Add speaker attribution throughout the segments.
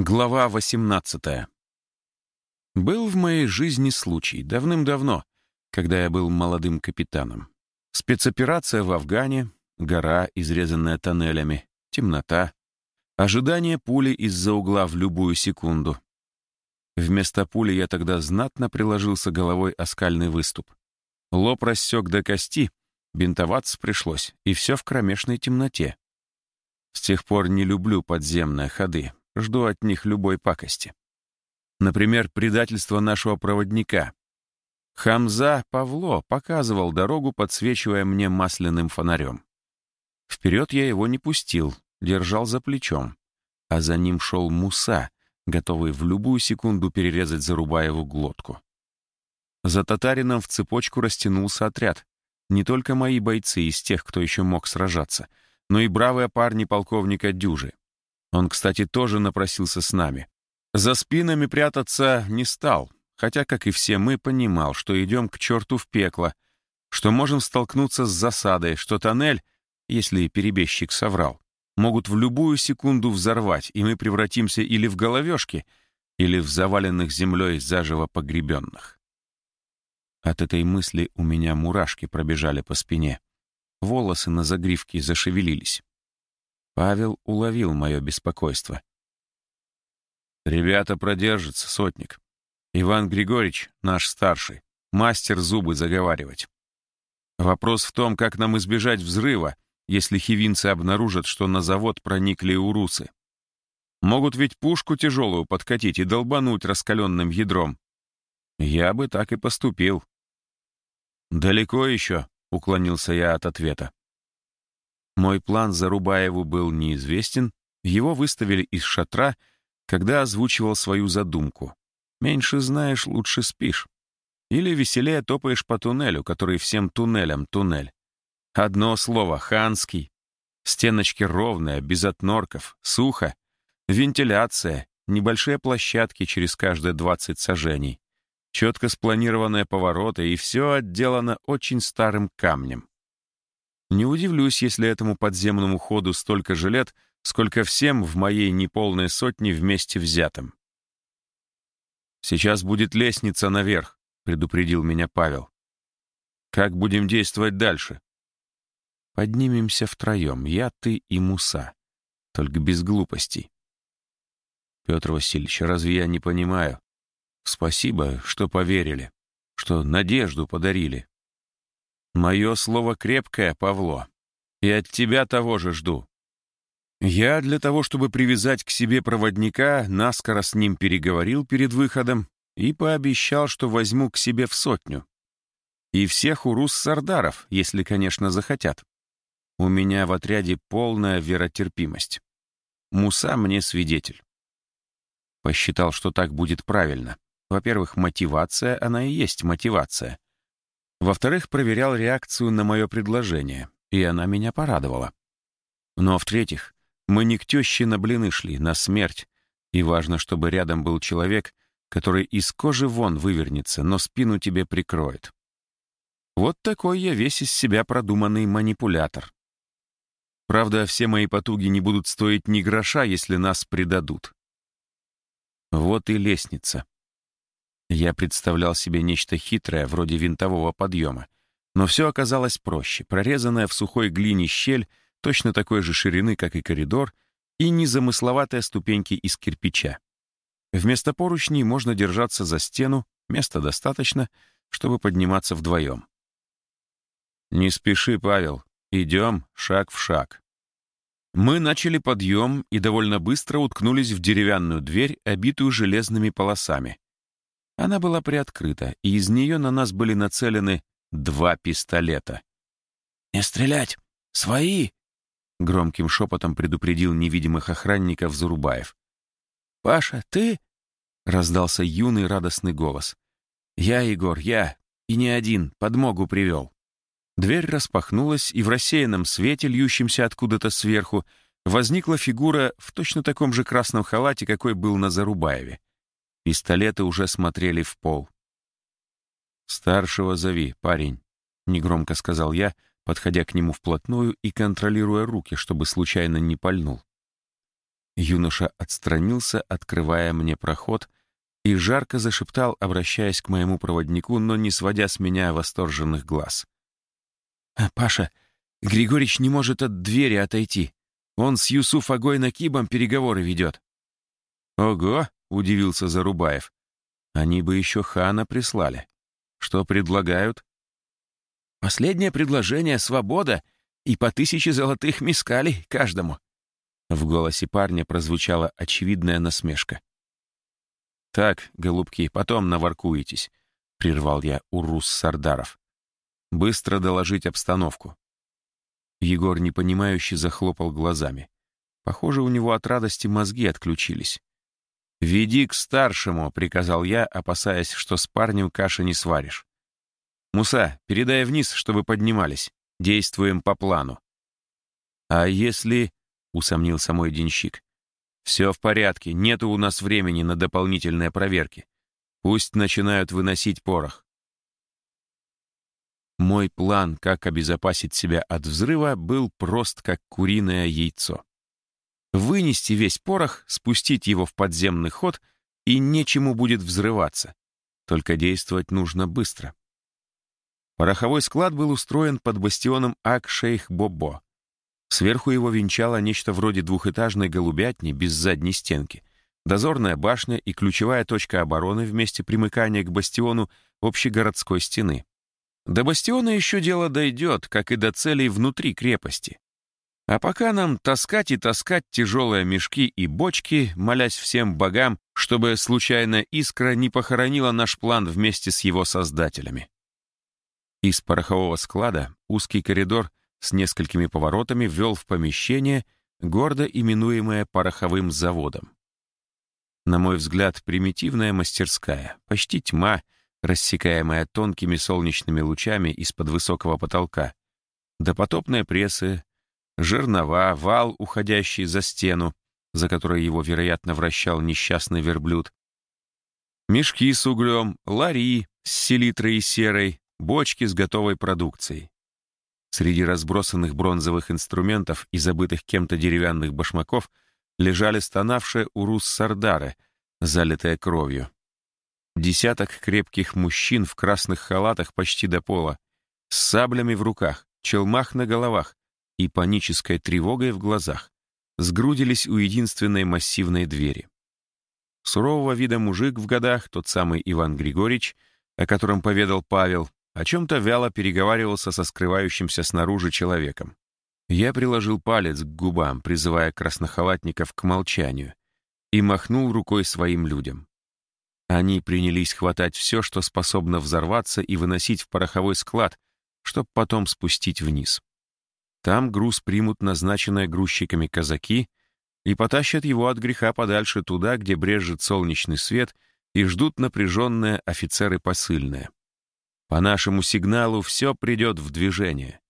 Speaker 1: Глава 18. Был в моей жизни случай, давным-давно, когда я был молодым капитаном. Спецоперация в Афгане, гора, изрезанная тоннелями, темнота, ожидание пули из-за угла в любую секунду. Вместо пули я тогда знатно приложился головой о скальный выступ. Лоб рассек до кости, бинтоваться пришлось, и все в кромешной темноте. С тех пор не люблю подземные ходы, Жду от них любой пакости. Например, предательство нашего проводника. Хамза Павло показывал дорогу, подсвечивая мне масляным фонарем. Вперед я его не пустил, держал за плечом. А за ним шел Муса, готовый в любую секунду перерезать Зарубаеву глотку. За татарином в цепочку растянулся отряд. Не только мои бойцы из тех, кто еще мог сражаться, но и бравые парни полковника Дюжи. Он, кстати, тоже напросился с нами. За спинами прятаться не стал, хотя, как и все мы, понимал, что идем к черту в пекло, что можем столкнуться с засадой, что тоннель, если перебежчик соврал, могут в любую секунду взорвать, и мы превратимся или в головешки, или в заваленных землей заживо погребенных. От этой мысли у меня мурашки пробежали по спине. Волосы на загривке зашевелились. Павел уловил мое беспокойство. «Ребята продержатся, сотник. Иван Григорьевич, наш старший, мастер зубы заговаривать. Вопрос в том, как нам избежать взрыва, если хивинцы обнаружат, что на завод проникли урусы. Могут ведь пушку тяжелую подкатить и долбануть раскаленным ядром. Я бы так и поступил. «Далеко еще», — уклонился я от ответа. Мой план Зарубаеву был неизвестен, его выставили из шатра, когда озвучивал свою задумку. «Меньше знаешь, лучше спишь». Или веселее топаешь по туннелю, который всем туннелям туннель. Одно слово — ханский. Стеночки ровные, без отнорков, сухо. Вентиляция, небольшие площадки через каждые 20 сажений. Четко спланированные повороты, и все отделано очень старым камнем. Не удивлюсь, если этому подземному ходу столько же лет, сколько всем в моей неполной сотне вместе взятым. «Сейчас будет лестница наверх», — предупредил меня Павел. «Как будем действовать дальше?» «Поднимемся втроем, я, ты и Муса. Только без глупостей». «Петр Васильевич, разве я не понимаю? Спасибо, что поверили, что надежду подарили. Мое слово крепкое, Павло. И от тебя того же жду. Я для того, чтобы привязать к себе проводника, наскоро с ним переговорил перед выходом и пообещал, что возьму к себе в сотню. И всех урус-сардаров, если, конечно, захотят. У меня в отряде полная веротерпимость. Муса мне свидетель. Посчитал, что так будет правильно. Во-первых, мотивация, она и есть мотивация. Во-вторых, проверял реакцию на мое предложение, и она меня порадовала. Но в-третьих, мы не к теще на блины шли, на смерть, и важно, чтобы рядом был человек, который из кожи вон вывернется, но спину тебе прикроет. Вот такой я весь из себя продуманный манипулятор. Правда, все мои потуги не будут стоить ни гроша, если нас предадут. Вот и лестница. Я представлял себе нечто хитрое, вроде винтового подъема. Но все оказалось проще. Прорезанная в сухой глине щель, точно такой же ширины, как и коридор, и незамысловатые ступеньки из кирпича. Вместо поручней можно держаться за стену, места достаточно, чтобы подниматься вдвоем. «Не спеши, Павел. Идем шаг в шаг». Мы начали подъем и довольно быстро уткнулись в деревянную дверь, обитую железными полосами. Она была приоткрыта, и из нее на нас были нацелены два пистолета. «Не стрелять! Свои!» — громким шепотом предупредил невидимых охранников Зарубаев. «Паша, ты?» — раздался юный радостный голос. «Я, Егор, я. И не один, подмогу привел». Дверь распахнулась, и в рассеянном свете, льющемся откуда-то сверху, возникла фигура в точно таком же красном халате, какой был на Зарубаеве. Пистолеты уже смотрели в пол. «Старшего зови, парень», — негромко сказал я, подходя к нему вплотную и контролируя руки, чтобы случайно не пальнул. Юноша отстранился, открывая мне проход, и жарко зашептал, обращаясь к моему проводнику, но не сводя с меня восторженных глаз. «А, «Паша, Григорич не может от двери отойти. Он с Юсуф Агой Накибом переговоры ведет». «Ого!» — удивился Зарубаев. «Они бы еще хана прислали. Что предлагают?» «Последнее предложение — свобода и по тысяче золотых мискалей каждому», в голосе парня прозвучала очевидная насмешка. «Так, голубки, потом наворкуетесь», — прервал я Урус Сардаров. «Быстро доложить обстановку». Егор непонимающе захлопал глазами. Похоже, у него от радости мозги отключились. «Веди к старшему», — приказал я, опасаясь, что с парнем каши не сваришь. «Муса, передай вниз, чтобы поднимались. Действуем по плану». «А если...» — усомнился мой денщик. «Все в порядке, нету у нас времени на дополнительные проверки. Пусть начинают выносить порох». Мой план, как обезопасить себя от взрыва, был прост, как куриное яйцо. Вынести весь порох, спустить его в подземный ход, и нечему будет взрываться. Только действовать нужно быстро. Пороховой склад был устроен под бастионом Ак-Шейх-Бобо. Сверху его венчало нечто вроде двухэтажной голубятни без задней стенки, дозорная башня и ключевая точка обороны в месте примыкания к бастиону общегородской стены. До бастиона еще дело дойдет, как и до целей внутри крепости. А пока нам таскать и таскать тяжелые мешки и бочки, молясь всем богам, чтобы случайная искра не похоронила наш план вместе с его создателями. Из порохового склада узкий коридор с несколькими поворотами ввел в помещение, гордо именуемое пороховым заводом. На мой взгляд, примитивная мастерская, почти тьма, рассекаемая тонкими солнечными лучами из-под высокого потолка, допотопные прессы, жернова, вал, уходящий за стену, за которой его, вероятно, вращал несчастный верблюд, мешки с углем, лари с селитрой и серой, бочки с готовой продукцией. Среди разбросанных бронзовых инструментов и забытых кем-то деревянных башмаков лежали стонавшие урус-сардары, залитые кровью. Десяток крепких мужчин в красных халатах почти до пола, с саблями в руках, челмах на головах и панической тревогой в глазах, сгрудились у единственной массивной двери. Сурового вида мужик в годах, тот самый Иван Григорьевич, о котором поведал Павел, о чем-то вяло переговаривался со скрывающимся снаружи человеком. Я приложил палец к губам, призывая краснохалатников к молчанию, и махнул рукой своим людям. Они принялись хватать все, что способно взорваться и выносить в пороховой склад, чтобы потом спустить вниз. Там груз примут назначенные грузчиками казаки и потащат его от греха подальше туда, где брежет солнечный свет и ждут напряженные офицеры посыльные. По нашему сигналу все придет в движение.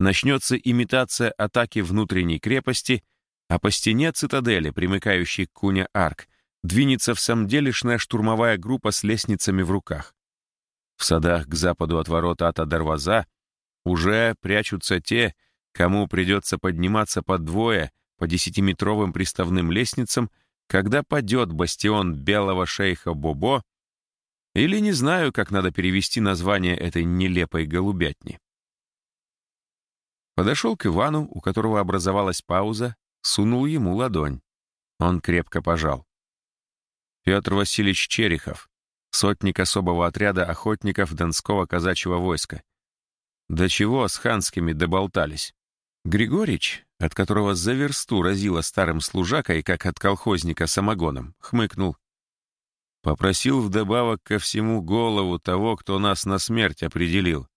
Speaker 1: Начнется имитация атаки внутренней крепости, а по стене цитадели, примыкающей к Куня-Арк, двинется в самом делешная штурмовая группа с лестницами в руках. В садах к западу от ворот Ата-Дарваза уже прячутся те, кому придется подниматься по двое по десятиметровым приставным лестницам, когда падет бастион белого шейха Бобо или не знаю, как надо перевести название этой нелепой голубятни. Подошел к Ивану, у которого образовалась пауза, сунул ему ладонь. Он крепко пожал. Петр Васильевич Черехов, сотник особого отряда охотников Донского казачьего войска. До чего с ханскими доболтались? Григорич, от которого за версту разило старым служакой, как от колхозника самогоном, хмыкнул. Попросил вдобавок ко всему голову того, кто нас на смерть определил.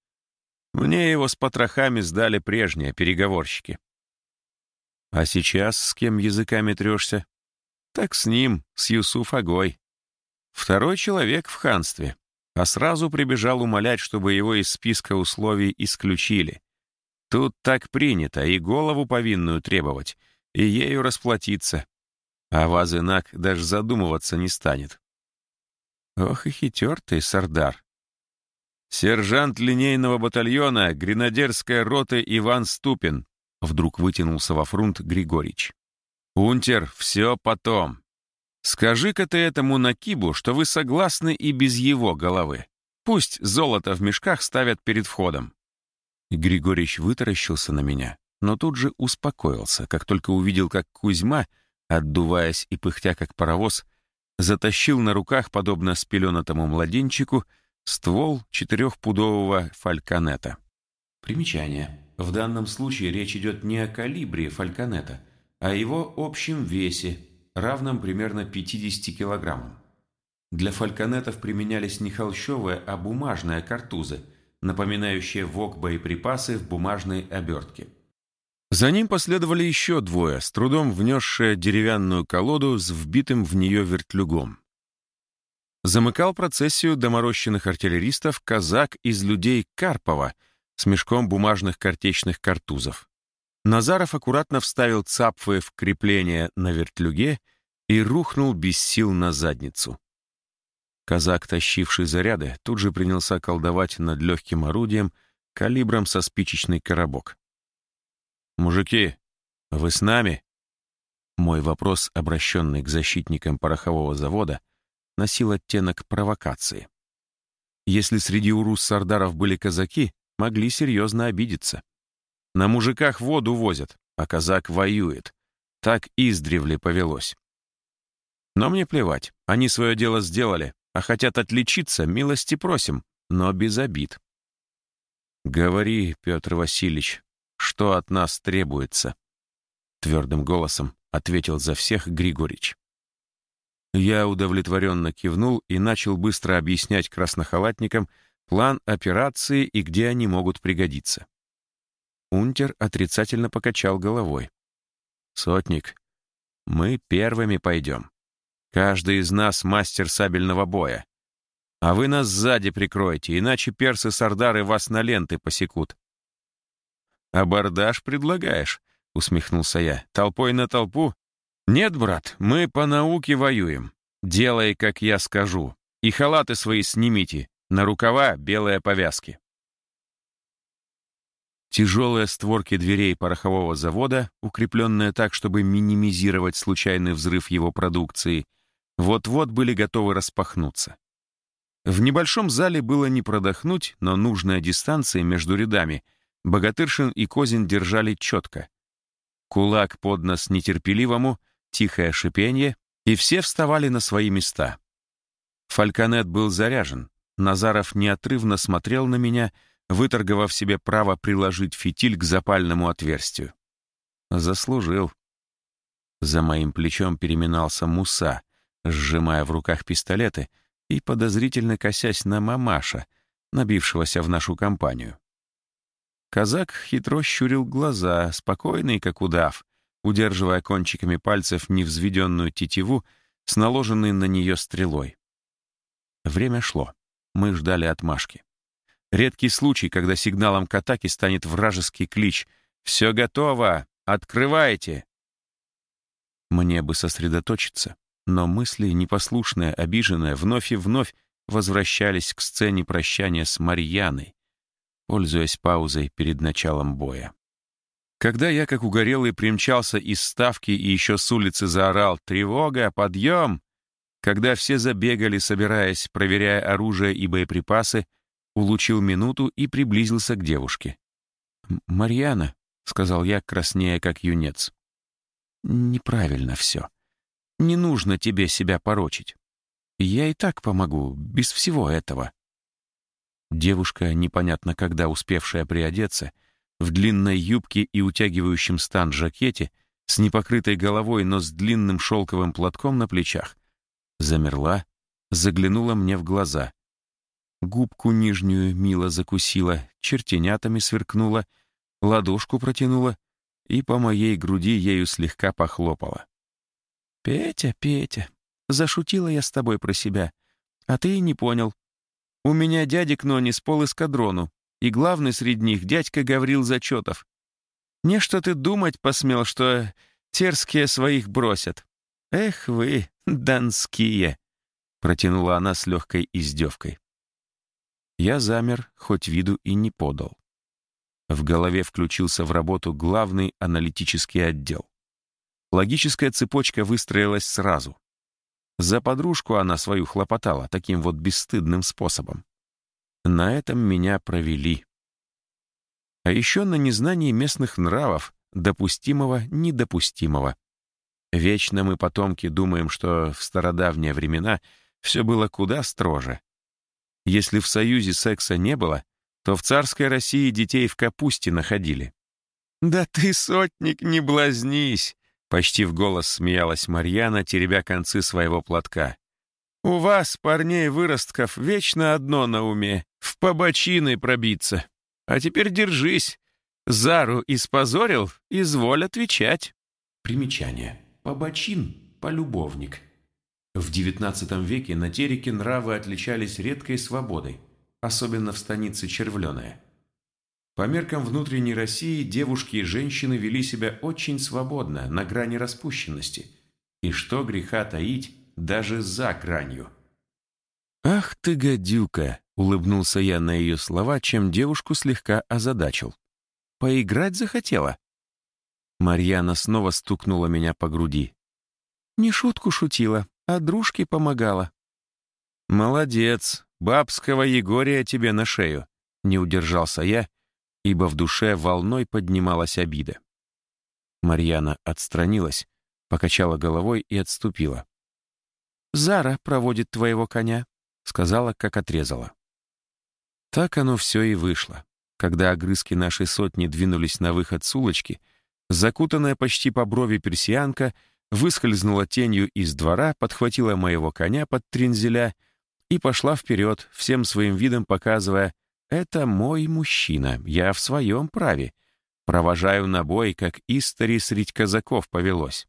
Speaker 1: Мне его с потрохами сдали прежние переговорщики. А сейчас с кем языками трешься? Так с ним, с Юсуф Агой. Второй человек в ханстве, а сразу прибежал умолять, чтобы его из списка условий исключили. Тут так принято и голову повинную требовать, и ею расплатиться. А Вазынак даже задумываться не станет. Ох и хитер ты, Сардар. Сержант линейного батальона, гренадерская рота Иван Ступин, вдруг вытянулся во фрунт Григорич. «Унтер, все потом. Скажи-ка ты этому Накибу, что вы согласны и без его головы. Пусть золото в мешках ставят перед входом». Григорьевич вытаращился на меня, но тут же успокоился, как только увидел, как Кузьма, отдуваясь и пыхтя как паровоз, затащил на руках, подобно спеленатому младенчику, ствол четырехпудового фальконета. Примечание. В данном случае речь идет не о калибре фальконета, а о его общем весе, равном примерно 50 килограммам. Для фальконетов применялись не холщовые, а бумажные картузы, напоминающие вок боеприпасы в бумажной обертке. За ним последовали еще двое, с трудом внесшие деревянную колоду с вбитым в нее вертлюгом. Замыкал процессию доморощенных артиллеристов казак из людей Карпова с мешком бумажных картечных картузов. Назаров аккуратно вставил цапфы в крепление на вертлюге и рухнул без сил на задницу. Казак, тащивший заряды, тут же принялся колдовать над легким орудием калибром со спичечный коробок. «Мужики, вы с нами?» Мой вопрос, обращенный к защитникам порохового завода, носил оттенок провокации. Если среди урус-сардаров были казаки, могли серьезно обидеться. На мужиках воду возят, а казак воюет. Так издревле повелось. Но мне плевать, они свое дело сделали, а хотят отличиться, милости просим, но без обид. «Говори, Петр Васильевич, что от нас требуется?» Твердым голосом ответил за всех Григорич. Я удовлетворенно кивнул и начал быстро объяснять краснохалатникам план операции и где они могут пригодиться. Унтер отрицательно покачал головой. «Сотник, мы первыми пойдем. Каждый из нас мастер сабельного боя. А вы нас сзади прикроете, иначе персы-сардары вас на ленты посекут. «Абордаж предлагаешь?» — усмехнулся я. «Толпой на толпу?» «Нет, брат, мы по науке воюем. Делай, как я скажу. И халаты свои снимите. На рукава белые повязки». Тяжелые створки дверей порохового завода, укрепленные так, чтобы минимизировать случайный взрыв его продукции, вот-вот были готовы распахнуться. В небольшом зале было не продохнуть, но нужная дистанция между рядами — Богатыршин и Козин держали четко. Кулак под нос нетерпеливому, тихое шипение, и все вставали на свои места. Фальконет был заряжен. Назаров неотрывно смотрел на меня, выторговав себе право приложить фитиль к запальному отверстию. Заслужил. За моим плечом переминался Муса, сжимая в руках пистолеты и подозрительно косясь на мамаша, набившегося в нашу компанию. Казак хитро щурил глаза, спокойный, как удав, удерживая кончиками пальцев невзведенную тетиву с наложенной на нее стрелой. Время шло. Мы ждали отмашки. Редкий случай, когда сигналом к атаке станет вражеский клич «Все готово! Открывайте!» Мне бы сосредоточиться, но мысли, непослушные, обиженные, вновь и вновь возвращались к сцене прощания с Марьяной, пользуясь паузой перед началом боя. Когда я, как угорелый, примчался из ставки и еще с улицы заорал «Тревога! Подъем!», когда все забегали, собираясь, проверяя оружие и боеприпасы, улучил минуту и приблизился к девушке. «Марьяна», — сказал я, краснея как юнец, — «неправильно все. Не нужно тебе себя порочить. Я и так помогу, без всего этого». Девушка, непонятно когда успевшая приодеться, в длинной юбке и утягивающем стан жакете, с непокрытой головой, но с длинным шелковым платком на плечах, замерла, заглянула мне в глаза. Губку нижнюю мило закусила, чертенятами сверкнула, ладошку протянула и по моей груди ею слегка похлопала. «Петя, Петя, зашутила я с тобой про себя, а ты и не понял. У меня дядик Нони с полэскадрону, и главный среди них дядька Гаврил Зачетов. Не что ты думать посмел, что терские своих бросят. Эх вы, донские!» Протянула она с легкой издевкой. Я замер, хоть виду и не подал. В голове включился в работу главный аналитический отдел. Логическая цепочка выстроилась сразу. За подружку она свою хлопотала таким вот бесстыдным способом. На этом меня провели. А еще на незнании местных нравов, допустимого, недопустимого. Вечно мы, потомки, думаем, что в стародавние времена все было куда строже. Если в Союзе секса не было, то в царской России детей в капусте находили. «Да ты, сотник, не блазнись!» Почти в голос смеялась Марьяна, теребя концы своего платка. «У вас, парней-выростков, вечно одно на уме — в побочины пробиться. А теперь держись. Зару испозорил, изволь отвечать».
Speaker 2: Примечание. Побочин — полюбовник. В XIX веке на Тереке нравы отличались редкой свободой, особенно в станице Червленая. По меркам внутренней России девушки и женщины вели себя очень свободно, на грани распущенности. И что греха таить, даже за гранью.
Speaker 1: «Ах ты, гадюка!» — улыбнулся я на ее слова, чем девушку слегка озадачил. «Поиграть захотела?» Марьяна снова стукнула меня по груди. «Не шутку шутила, а дружке помогала». «Молодец, бабского Егория тебе на шею», — не удержался я, ибо в душе волной поднималась обида. Марьяна отстранилась, покачала головой и отступила. «Зара проводит твоего коня», — сказала, как отрезала. Так оно все и вышло. Когда огрызки нашей сотни двинулись на выход с улочки, закутанная почти по брови персианка выскользнула тенью из двора, подхватила моего коня под тринзеля и пошла вперед, всем своим видом показывая — это мой мужчина, я в своем праве. Провожаю на бой, как истори средь казаков повелось.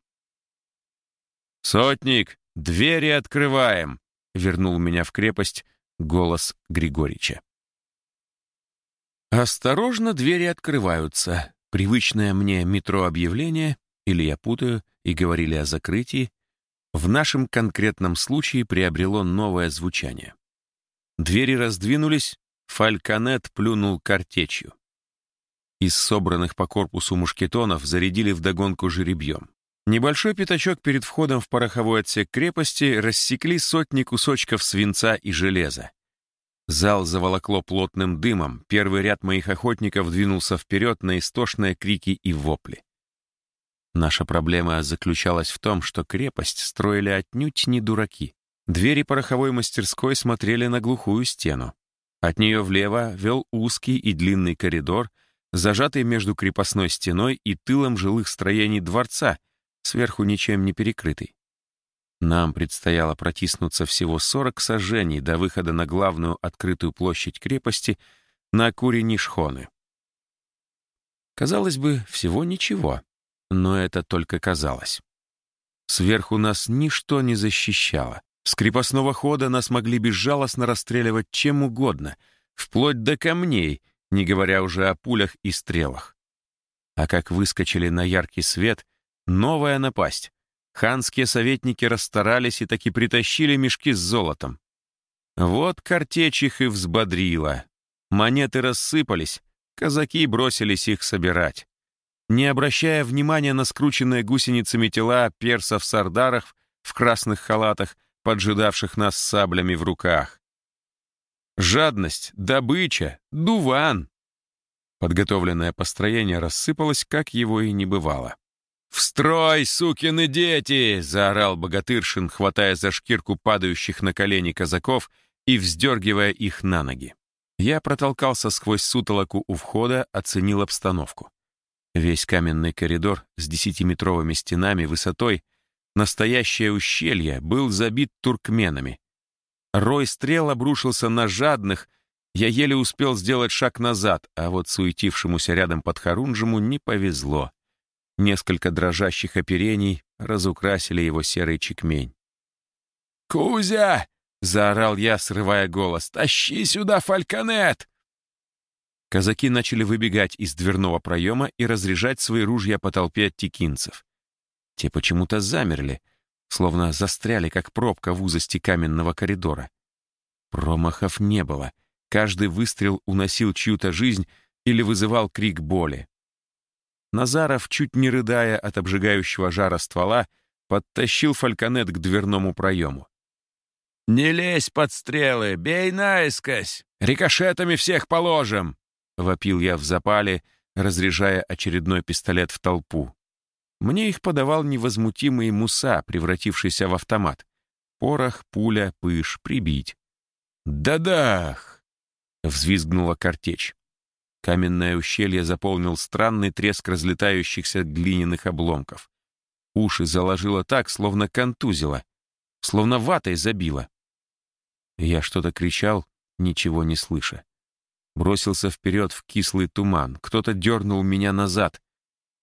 Speaker 1: «Сотник, двери открываем!» — вернул меня в крепость голос Григорича. Осторожно, двери открываются. Привычное мне метро объявление, или я путаю, и говорили о закрытии, в нашем конкретном случае приобрело новое звучание. Двери раздвинулись, Фальконет плюнул картечью. Из собранных по корпусу мушкетонов зарядили вдогонку жеребьем. Небольшой пятачок перед входом в пороховой отсек крепости рассекли сотни кусочков свинца и железа. Зал заволокло плотным дымом, первый ряд моих охотников двинулся вперед на истошные крики и вопли. Наша проблема заключалась в том, что крепость строили отнюдь не дураки. Двери пороховой мастерской смотрели на глухую стену. От нее влево вел узкий и длинный коридор, зажатый между крепостной стеной и тылом жилых строений дворца, сверху ничем не перекрытый. Нам предстояло протиснуться всего 40 сажений до выхода на главную открытую площадь крепости на Куренишхоны. Казалось бы, всего ничего, но это только казалось. Сверху нас ничто не защищало. С крепостного хода нас могли безжалостно расстреливать чем угодно, вплоть до камней, не говоря уже о пулях и стрелах. А как выскочили на яркий свет, новая напасть. Ханские советники расстарались и таки притащили мешки с золотом. Вот картечь их и взбодрила. Монеты рассыпались, казаки бросились их собирать. Не обращая внимания на скрученные гусеницами тела персов-сардаров в красных халатах, поджидавших нас саблями в руках. Жадность, добыча, дуван. Подготовленное построение рассыпалось, как его и не бывало. «В строй, сукины дети!» — заорал Богатыршин, хватая за шкирку падающих на колени казаков и вздергивая их на ноги. Я протолкался сквозь сутолоку у входа, оценил обстановку. Весь каменный коридор с десятиметровыми стенами высотой — Настоящее ущелье был забит туркменами. Рой стрел обрушился на жадных, я еле успел сделать шаг назад, а вот суетившемуся рядом под Харунжему не повезло. Несколько дрожащих оперений разукрасили его серый чекмень. «Кузя!» — заорал я, срывая голос. «Тащи сюда фальконет!» Казаки начали выбегать из дверного проема и разряжать свои ружья по толпе текинцев. Те почему-то замерли, словно застряли, как пробка в узости каменного коридора. Промахов не было. Каждый выстрел уносил чью-то жизнь или вызывал крик боли. Назаров, чуть не рыдая от обжигающего жара ствола, подтащил фальконет к дверному проему. «Не лезь под стрелы, бей наискось! Рикошетами всех положим!» — вопил я в запале, разряжая очередной пистолет в толпу. Мне их подавал невозмутимый Муса, превратившийся в автомат. Порох, пуля, пыш, прибить. «Да-дах!» — взвизгнула картечь. Каменное ущелье заполнил странный треск разлетающихся глиняных обломков. Уши заложило так, словно контузило, словно ватой забило. Я что-то кричал, ничего не слыша. Бросился вперед в кислый туман. Кто-то дернул меня назад.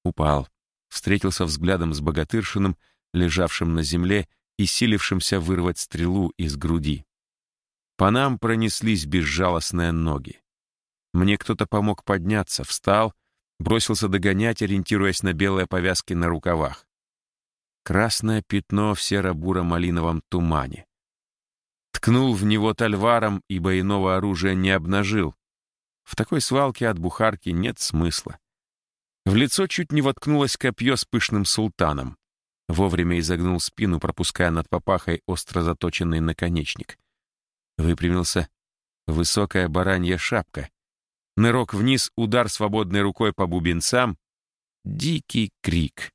Speaker 1: Упал. Встретился взглядом с богатыршиным, лежавшим на земле и силившимся вырвать стрелу из груди. По нам пронеслись безжалостные ноги. Мне кто-то помог подняться, встал, бросился догонять, ориентируясь на белые повязки на рукавах. Красное пятно в серо-буро-малиновом тумане. Ткнул в него тальваром, ибо иного оружия не обнажил. В такой свалке от бухарки нет смысла. В лицо чуть не воткнулось копье с пышным султаном. Вовремя изогнул спину, пропуская над попахой остро заточенный наконечник. Выпрямился. Высокая баранья шапка. Нырок вниз, удар свободной рукой по бубенцам. Дикий крик.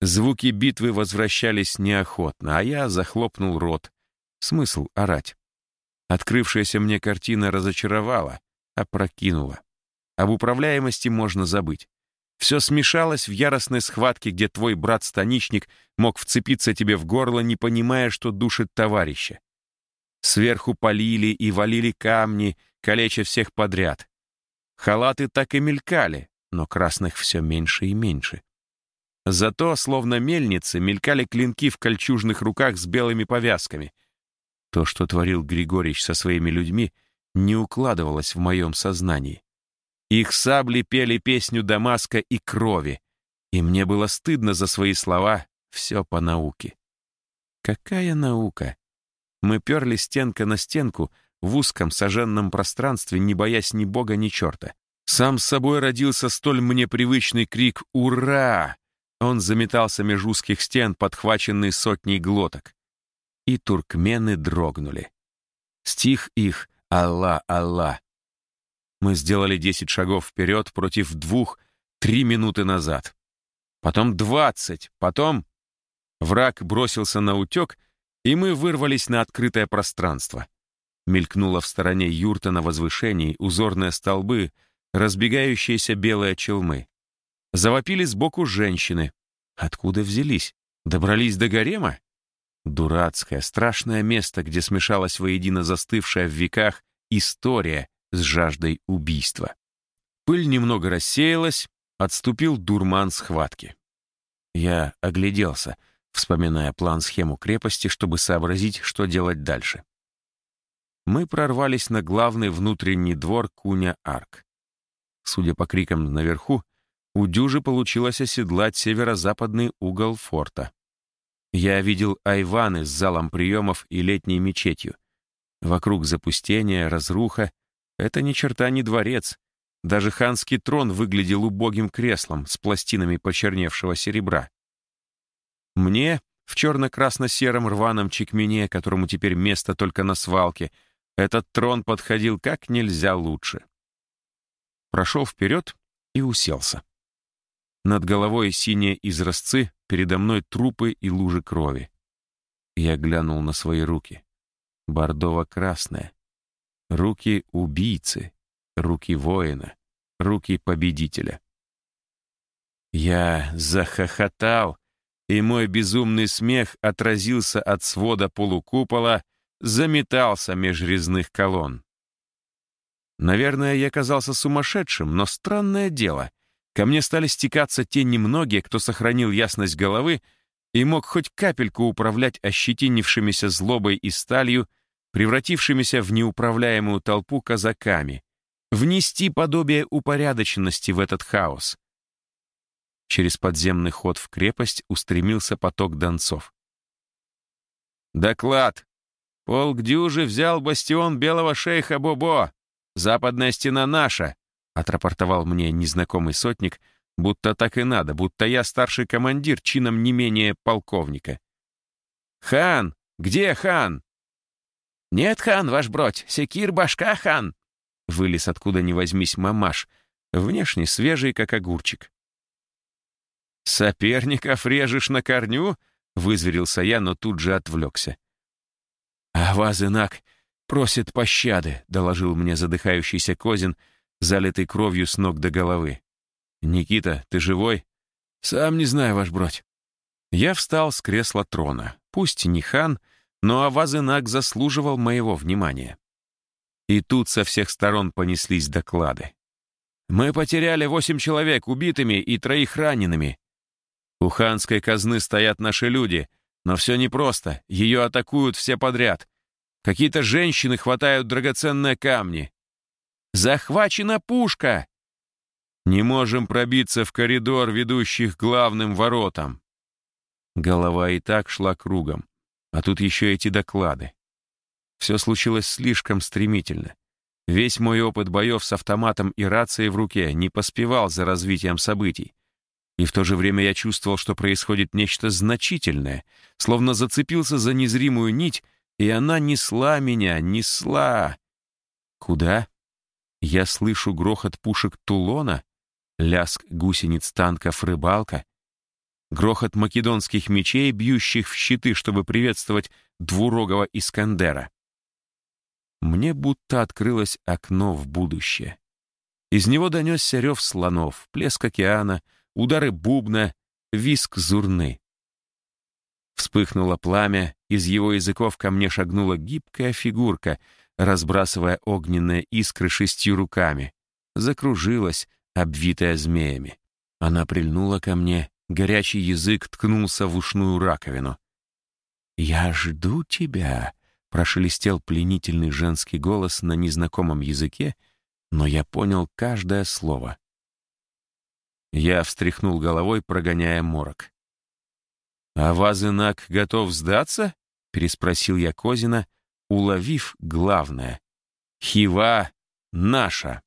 Speaker 1: Звуки битвы возвращались неохотно, а я захлопнул рот. Смысл орать. Открывшаяся мне картина разочаровала, опрокинула. Об управляемости можно забыть. Все смешалось в яростной схватке, где твой брат-станичник мог вцепиться тебе в горло, не понимая, что душит товарища. Сверху полили и валили камни, калеча всех подряд. Халаты так и мелькали, но красных все меньше и меньше. Зато, словно мельницы, мелькали клинки в кольчужных руках с белыми повязками. То, что творил Григорич со своими людьми, не укладывалось в моем сознании. Их сабли пели песню Дамаска и крови, и мне было стыдно за свои слова «все по науке». Какая наука? Мы перли стенка на стенку — в узком сожженном пространстве, не боясь ни бога, ни черта. Сам с собой родился столь мне привычный крик «Ура!». Он заметался меж узких стен, подхваченный сотней глоток. И туркмены дрогнули. Стих их «Алла, Алла». Мы сделали десять шагов вперед против двух три минуты назад. Потом двадцать, потом... Враг бросился на утек, и мы вырвались на открытое пространство. Мелькнула в стороне юрта на возвышении узорные столбы, разбегающиеся белые челмы. Завопили сбоку женщины. Откуда взялись? Добрались до гарема? Дурацкое, страшное место, где смешалась воедино застывшая в веках история с жаждой убийства. Пыль немного рассеялась, отступил дурман схватки. Я огляделся, вспоминая план-схему крепости, чтобы сообразить, что делать дальше мы прорвались на главный внутренний двор Куня-Арк. Судя по крикам наверху, у дюжи получилось оседлать северо-западный угол форта. Я видел айваны с залом приемов и летней мечетью. Вокруг запустения, разруха. Это ни черта не дворец. Даже ханский трон выглядел убогим креслом с пластинами почерневшего серебра. Мне, в черно-красно-сером рваном чекмене, которому теперь место только на свалке, этот трон подходил как нельзя лучше. Прошел вперед и уселся. Над головой синие изразцы, передо мной трупы и лужи крови. Я глянул на свои руки. Бордово-красные. Руки убийцы, руки воина, руки победителя. Я захохотал, и мой безумный смех отразился от свода полукупола заметался меж резных колонн. Наверное, я казался сумасшедшим, но странное дело. Ко мне стали стекаться те немногие, кто сохранил ясность головы и мог хоть капельку управлять ощетинившимися злобой и сталью, превратившимися в неуправляемую толпу казаками, внести подобие упорядоченности в этот хаос. Через подземный ход в крепость устремился поток донцов. «Доклад!» Полк Дюжи взял бастион белого шейха Бобо. Западная стена наша, отрапортовал мне незнакомый сотник, Будто так и надо, будто я старший командир чином не менее полковника. «Хан! Где хан?» «Нет, хан, ваш бродь, секир башка, хан!» Вылез откуда ни возьмись мамаш, внешне свежий, как огурчик. «Соперников режешь на корню?» — вызверился я, но тут же отвлекся. «А вас, инак, просит пощады», — доложил мне задыхающийся Козин, залитый кровью с ног до головы. «Никита, ты живой?» «Сам не знаю, ваш бродь». Я встал с кресла трона. Пусть не хан, но Авазынак заслуживал моего внимания. И тут со всех сторон понеслись доклады. «Мы потеряли восемь человек убитыми и троих ранеными. У ханской казны стоят наши люди, но все непросто, ее атакуют все подряд. Какие-то женщины хватают драгоценные камни. Захвачена пушка! Не можем пробиться в коридор, ведущий к главным воротам. Голова и так шла кругом, а тут еще эти доклады. Все случилось слишком стремительно. Весь мой опыт боев с автоматом и рацией в руке не поспевал за развитием событий. И в то же время я чувствовал, что происходит нечто значительное, словно зацепился за незримую нить, и она несла меня, несла. Куда? Я слышу грохот пушек Тулона, ляск гусениц танков «Рыбалка», грохот македонских мечей, бьющих в щиты, чтобы приветствовать двурогого Искандера. Мне будто открылось окно в будущее. Из него донесся рев слонов, плеск океана — удары бубна, виск зурны. Вспыхнуло пламя, из его языков ко мне шагнула гибкая фигурка, разбрасывая огненные искры шестью руками. Закружилась, обвитая змеями. Она прильнула ко мне, горячий язык ткнулся в ушную раковину. «Я жду тебя», — прошелестел пленительный женский голос на незнакомом языке, но я понял каждое слово. Я встряхнул головой, прогоняя морок. «А Вазынак готов сдаться?» — переспросил я Козина, уловив главное. «Хива наша!»